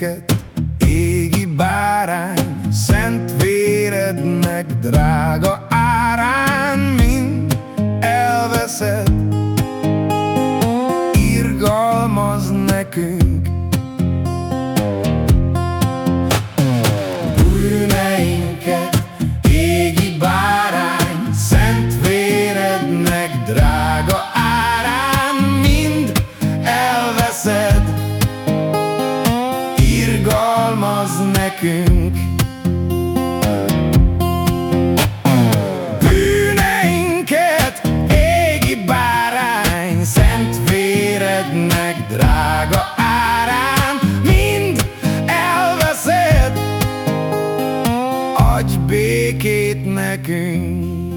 lelket, égi bárány, szent vérednek drága árán mind elveszed. Irgalmaz nekünk az nekünk. Bűneinket égi bárány Szent vérednek drága árán. Mind elveszed Adj békét nekünk.